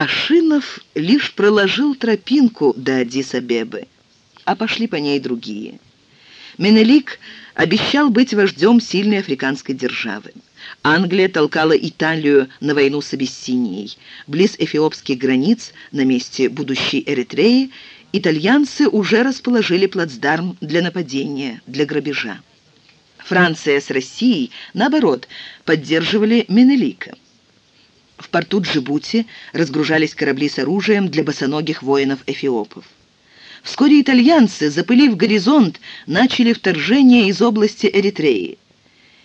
Ашинов лишь проложил тропинку до Адис-Абебы, а пошли по ней другие. Менелик обещал быть вождем сильной африканской державы. Англия толкала Италию на войну с Абиссинией. Близ эфиопских границ, на месте будущей Эритреи, итальянцы уже расположили плацдарм для нападения, для грабежа. Франция с Россией, наоборот, поддерживали Менелика. В порту Джибути разгружались корабли с оружием для босоногих воинов-эфиопов. Вскоре итальянцы, запылив горизонт, начали вторжение из области Эритреи.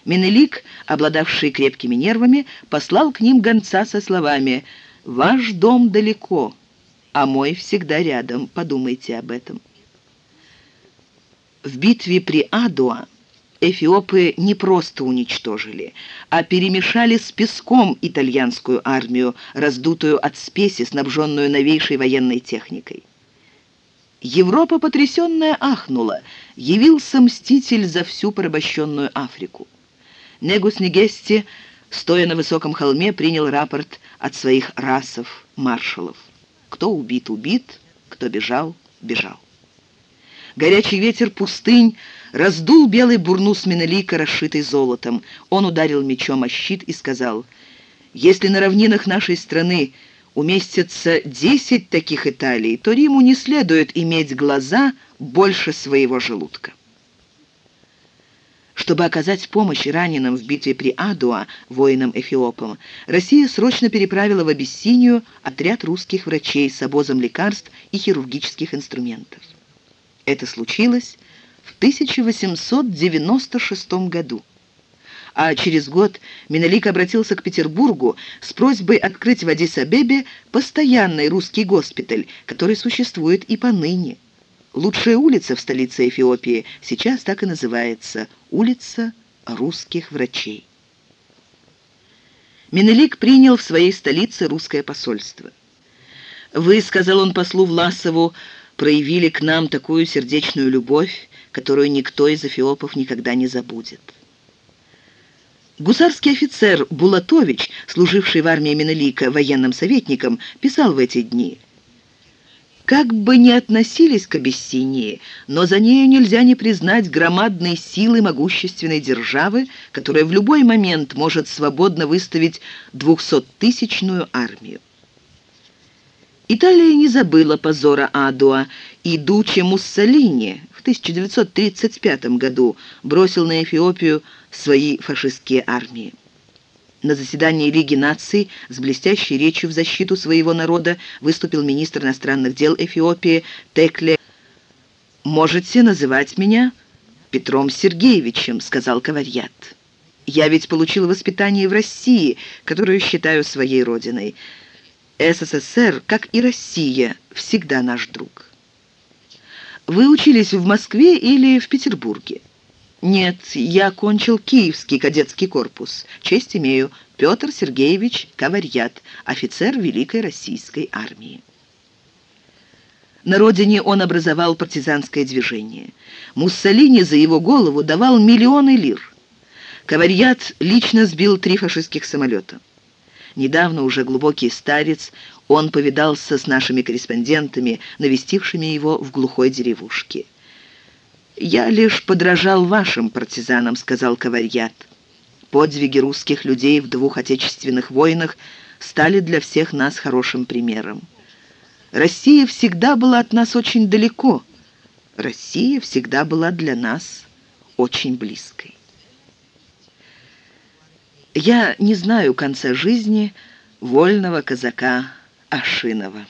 Менелик, обладавший крепкими нервами, послал к ним гонца со словами «Ваш дом далеко, а мой всегда рядом, подумайте об этом». В битве при Адуа эфиопы не просто уничтожили, а перемешали с песком итальянскую армию, раздутую от спеси, снабженную новейшей военной техникой. Европа, потрясенная, ахнула. Явился мститель за всю порабощенную Африку. Негус Негести, стоя на высоком холме, принял рапорт от своих расов, маршалов. Кто убит, убит, кто бежал, бежал. Горячий ветер пустынь раздул белый бурнус Менелика, расшитый золотом. Он ударил мечом о щит и сказал, «Если на равнинах нашей страны уместится десять таких Италий, то Риму не следует иметь глаза больше своего желудка». Чтобы оказать помощь раненым в битве при Адуа, воинам-эфиопам, Россия срочно переправила в Абиссинию отряд русских врачей с обозом лекарств и хирургических инструментов. Это случилось в 1896 году. А через год Менелик обратился к Петербургу с просьбой открыть в Адис-Абебе постоянный русский госпиталь, который существует и поныне. Лучшая улица в столице Эфиопии сейчас так и называется – улица русских врачей. Менелик принял в своей столице русское посольство. «Вы, — сказал он послу Власову, — проявили к нам такую сердечную любовь, которую никто из эфиопов никогда не забудет. Гусарский офицер Булатович, служивший в армии Менелика военным советником, писал в эти дни «Как бы ни относились к Абиссинии, но за нею нельзя не признать громадной силы могущественной державы, которая в любой момент может свободно выставить двухсоттысячную армию. Италия не забыла позора Адуа, и Дуче Муссолини в 1935 году бросил на Эфиопию свои фашистские армии. На заседании Лиги наций с блестящей речью в защиту своего народа выступил министр иностранных дел Эфиопии Текле. «Можете называть меня Петром Сергеевичем», — сказал Каварьят. «Я ведь получил воспитание в России, которую считаю своей родиной». СССР, как и Россия, всегда наш друг. Вы учились в Москве или в Петербурге? Нет, я окончил Киевский кадетский корпус. Честь имею. Петр Сергеевич Каварьят, офицер Великой Российской армии. На родине он образовал партизанское движение. Муссолини за его голову давал миллионы лир. Каварьят лично сбил три фашистских самолета. Недавно уже глубокий старец, он повидался с нашими корреспондентами, навестившими его в глухой деревушке. «Я лишь подражал вашим партизанам», — сказал Каварьят. «Подвиги русских людей в двух отечественных войнах стали для всех нас хорошим примером. Россия всегда была от нас очень далеко. Россия всегда была для нас очень близкой». Я не знаю конца жизни вольного казака Ашинова.